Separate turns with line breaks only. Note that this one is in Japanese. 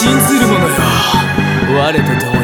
信ずる者よ。我と共